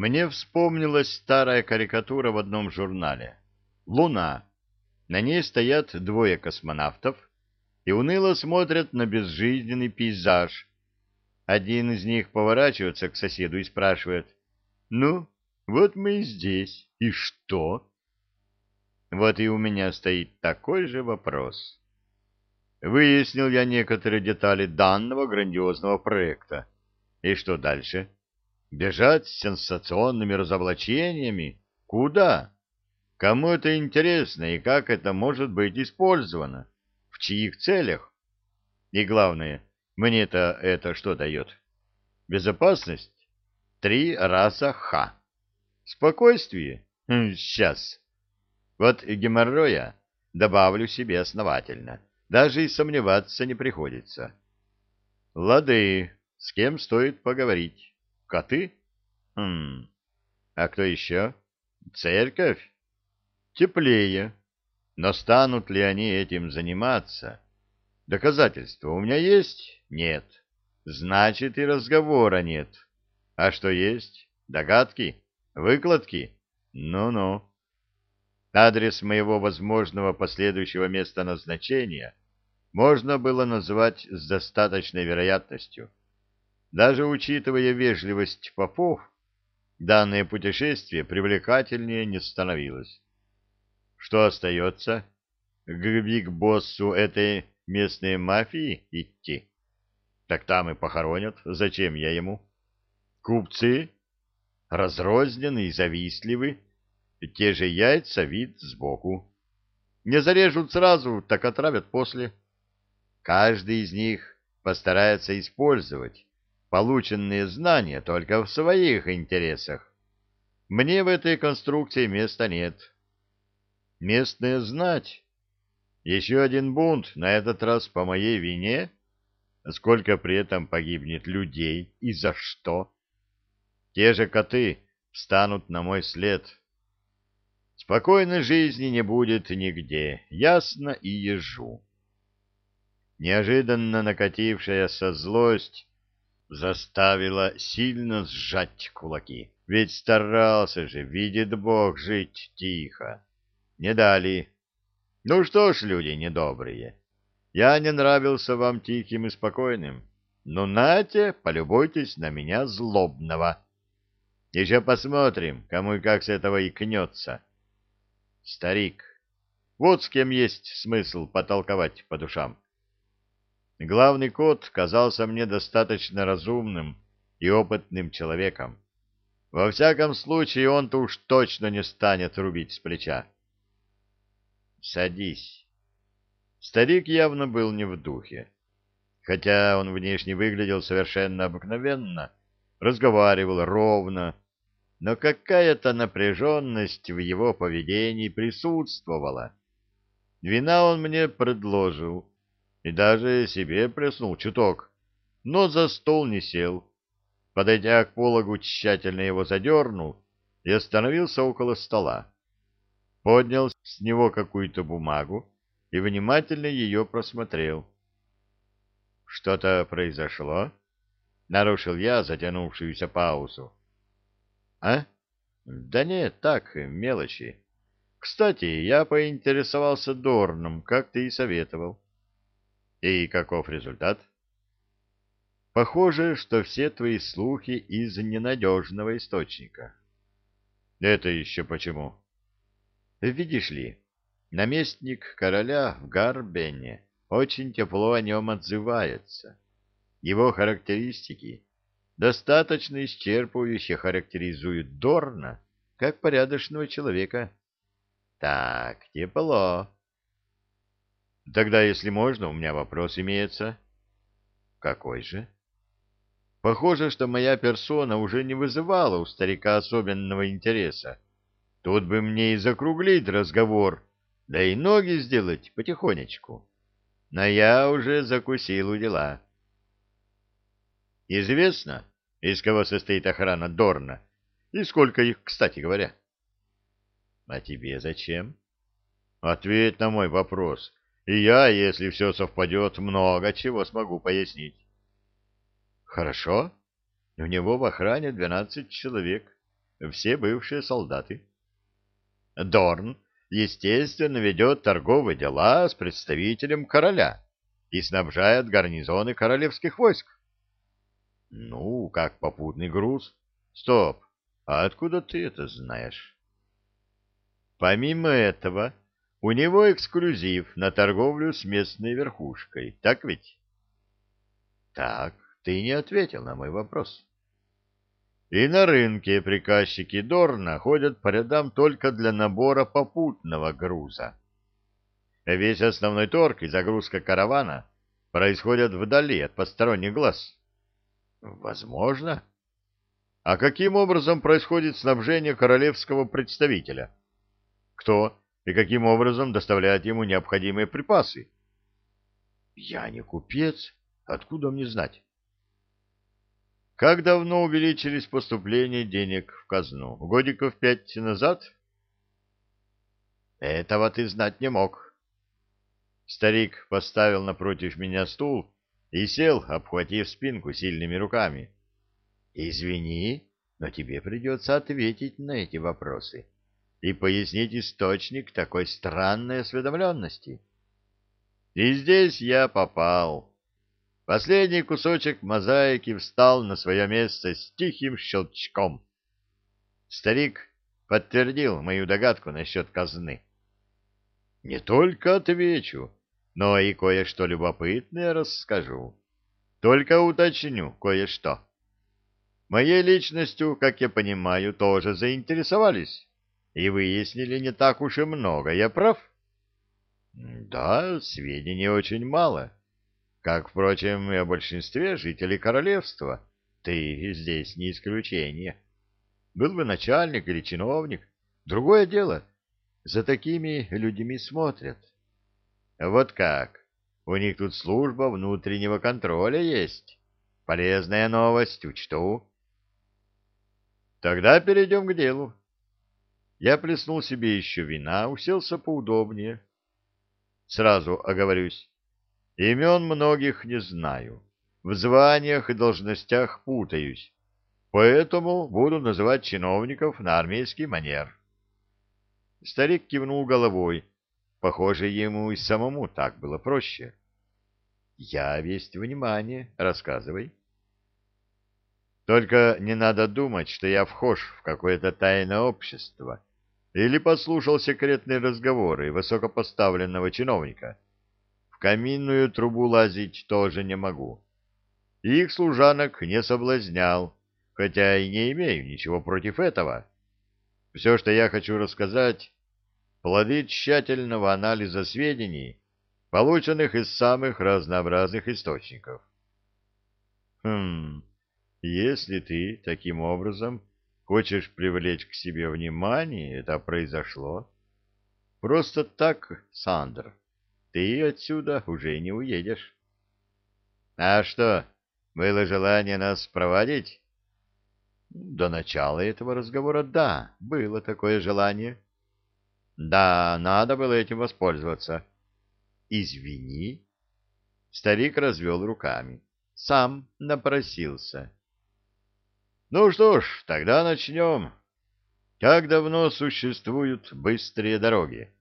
Мне вспомнилась старая карикатура в одном журнале. Луна. На ней стоят двое космонавтов и уныло смотрят на безжизненный пейзаж. Один из них поворачивается к соседу и спрашивает, «Ну, вот мы и здесь. И что?» Вот и у меня стоит такой же вопрос. Выяснил я некоторые детали данного грандиозного проекта. И что дальше? Бежать с сенсационными разоблачениями? Куда? Кому это интересно и как это может быть использовано? В чьих целях? И главное, мне-то это что дает? Безопасность? Три раза ха. Спокойствие? Сейчас. Вот геморроя добавлю себе основательно. Даже и сомневаться не приходится. Лады, с кем стоит поговорить? Коты? Хм. А кто еще? Церковь? Теплее. Но станут ли они этим заниматься? Доказательства у меня есть? Нет. Значит, и разговора нет. А что есть? Догадки? Выкладки? Ну-ну. Адрес моего возможного последующего места назначения можно было назвать с достаточной вероятностью. Даже учитывая вежливость попов, данное путешествие привлекательнее не становилось. Что остается? К биг-боссу этой местной мафии идти? Так там и похоронят. Зачем я ему? Купцы? Разрозненные и завистливы те же яйца вид сбоку. Не зарежут сразу, так отравят после. Каждый из них постарается использовать полученные знания только в своих интересах. Мне в этой конструкции места нет. Местная знать. Еще один бунт, на этот раз по моей вине. Сколько при этом погибнет людей и за что? Те же коты встанут на мой след. Спокойной жизни не будет нигде, ясно и ежу. Неожиданно накатившаяся злость заставила сильно сжать кулаки. Ведь старался же, видит Бог, жить тихо. Не дали. Ну что ж, люди недобрые, я не нравился вам тихим и спокойным. Ну, нате, полюбуйтесь на меня злобного. Еще посмотрим, кому и как с этого икнется. Старик. Вот с кем есть смысл потолковать по душам. Главный кот казался мне достаточно разумным и опытным человеком. Во всяком случае, он-то уж точно не станет рубить с плеча. «Садись». Старик явно был не в духе. Хотя он внешне выглядел совершенно обыкновенно, разговаривал ровно, но какая-то напряженность в его поведении присутствовала. Вина он мне предложил и даже себе плеснул чуток, но за стол не сел. Подойдя к пологу, тщательно его задернул и остановился около стола. Поднял с него какую-то бумагу и внимательно ее просмотрел. «Что-то произошло?» — нарушил я затянувшуюся паузу. А? Да нет, так, мелочи. Кстати, я поинтересовался Дорном, как ты и советовал. И каков результат? Похоже, что все твои слухи из ненадежного источника. Это еще почему? Видишь ли, наместник короля в Гарбене очень тепло о нем отзывается. Его характеристики достаточно исчерпывающе характеризуют Дорна как порядочного человека. Так, тепло. Тогда, если можно, у меня вопрос имеется. Какой же? Похоже, что моя персона уже не вызывала у старика особенного интереса. Тут бы мне и закруглить разговор, да и ноги сделать потихонечку. Но я уже закусил у дела. Известно, из кого состоит охрана Дорна? И сколько их, кстати говоря? А тебе зачем? Ответь на мой вопрос. И я, если все совпадет, много чего смогу пояснить. Хорошо. У него в охране двенадцать человек. все бывшие солдаты. Дорн, естественно, ведет торговые дела с представителем короля и снабжает гарнизоны королевских войск. Ну, как попутный груз. Стоп, а откуда ты это знаешь? Помимо этого, у него эксклюзив на торговлю с местной верхушкой, так ведь? Так, ты не ответил на мой вопрос. И на рынке приказчики Дорна ходят по рядам только для набора попутного груза. Весь основной торг и загрузка каравана происходят вдали от посторонних глаз. Возможно. А каким образом происходит снабжение королевского представителя? Кто и каким образом доставляет ему необходимые припасы? Я не купец, откуда мне знать? Как давно увеличились поступления денег в казну? Годиков пять назад? Этого ты знать не мог. Старик поставил напротив меня стул и сел, обхватив спинку сильными руками. Извини, но тебе придется ответить на эти вопросы и пояснить источник такой странной осведомленности. И здесь я попал. Последний кусочек мозаики встал на свое место с тихим щелчком. Старик подтвердил мою догадку насчет казны. Не только отвечу, но и кое-что любопытное расскажу. Только уточню кое-что. Моей личностью, как я понимаю, тоже заинтересовались и выяснили не так уж и много. Я прав? Да, сведений очень мало. Как, впрочем, и о большинстве жителей королевства. Ты здесь не исключение. Был бы начальник или чиновник. Другое дело. За такими людьми смотрят. Вот как. У них тут служба внутреннего контроля есть. Полезная новость, учту. Тогда перейдем к делу. Я плеснул себе еще вина, уселся поудобнее. Сразу оговорюсь. Имен многих не знаю. В званиях и должностях путаюсь. Поэтому буду называть чиновников на армейский манер. Старик кивнул головой. Похоже, ему и самому так было проще. Я весь внимание. Рассказывай. Только не надо думать, что я вхож в какое-то тайное общество или послушал секретные разговоры высокопоставленного чиновника каминную трубу лазить тоже не могу. Их служанок не соблазнял, хотя и не имею ничего против этого. Все, что я хочу рассказать, плоды тщательного анализа сведений, полученных из самых разнообразных источников. Хм, если ты таким образом хочешь привлечь к себе внимание, это произошло. Просто так, Сандр ты отсюда уже не уедешь. — А что, было желание нас проводить? — До начала этого разговора, да, было такое желание. — Да, надо было этим воспользоваться. — Извини. Старик развел руками. Сам напросился. — Ну что ж, тогда начнем. Как давно существуют быстрые дороги? —